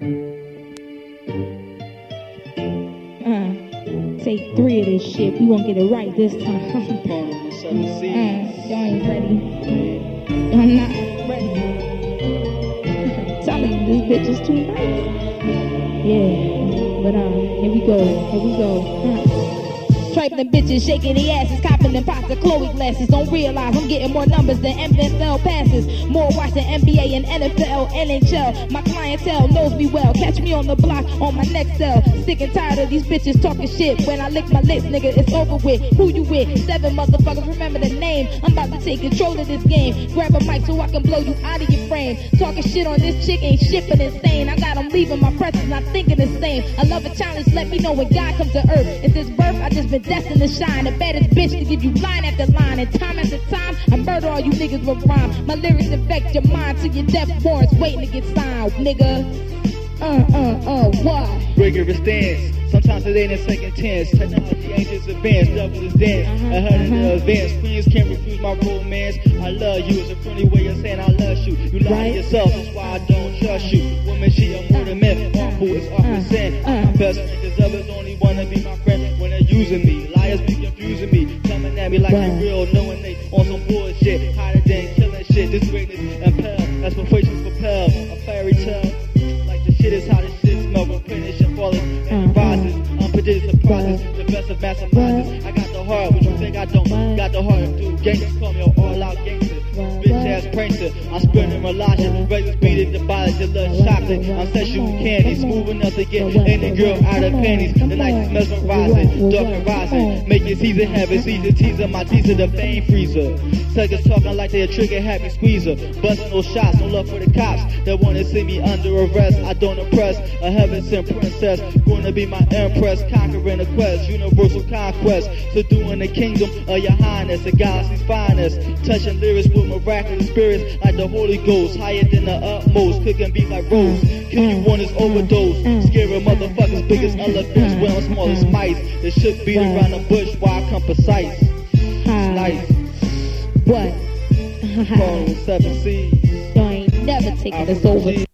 Uh, take three of this shit. We won't get it right this time. uh, y'all ain't ready. I'm not ready. I'm telling you, this bitch is too nice. Yeah, but um, here we go. Here we go. Uh. Trifling bitches shaking their asses, copping them pots of Chloe glasses. Don't realize I'm getting more numbers than NFL passes. More watching NBA and NFL, NHL. My clientele knows me well. Catch me on the block on my next cell. Sick and tired of these bitches talking shit. When I lick my lips, nigga, it's over with. Who you with? Seven motherfuckers, remember the name. I'm about to take control of this game. Grab a mic so I can blow you out of your frame. Talking shit on this chick ain't shit but insane. I got them leaving my presence, not thinking the same. I love a challenge, let me know when God comes to earth. It's this birth, I just been destined to shine. The baddest bitch to give you line after line. And time after time, I murder all you niggas with rhyme. My lyrics infect your mind to your death warrants waiting to get signed, nigga. Uh, uh, uh, why? Rigorous stance. Sometimes it ain't a second tense. Technology ain't just advanced, double is dance. Uh-huh, I heard in uh-huh. the advance. Queens can't refuse my romance. I love you. It's a friendly way of saying I love you. You lie Right. to yourself, that's why I don't trust you. Woman, she are more than men. Harmful is off Uh, percent. uh. My best friend is others only wanna be my friend when they're using me. Liars be confusing me. Coming at me like they real, knowing they on some bullshit. Hotter than killing shit. This greatness impel. Aspirations propel. A fairy tale. Like the shit is how the shit smell. Replenishing, falling, and Uh-huh. rises. Unpredictable surprises. The best of masterminders. I got the heart, what you think I don't? Got the heart do. Gangsters call me an all-out gangster. Bitch ass prankster. I'm spinning relaxing. Razors beating the the little. I'm sexual candy. Smooth enough to get any girl out of panties. The night is mesmerizing. Dark and rising. Make it season heaven. Season teaser. My teaser, the fame freezer. Tuggers talking like they a trigger happy squeezer. Busting no shots. No love for the cops that wanna see me under arrest. I don't impress. A heaven sent princess. Gonna be my empress. Conquering the quest. Universal conquest. Subduing the kingdom of your highness. The galaxy's finest. Touching lyrics with miraculous spirits like the Holy Ghost. Higher than the utmost. Cooking beat like rose. Kill you one is overdose. Scaring motherfuckers. Biggest elephants. Well, small as mice. They should beat around the bush. Why I come precise? Hi. What? Phone seven. Y'all ain't never taking this over.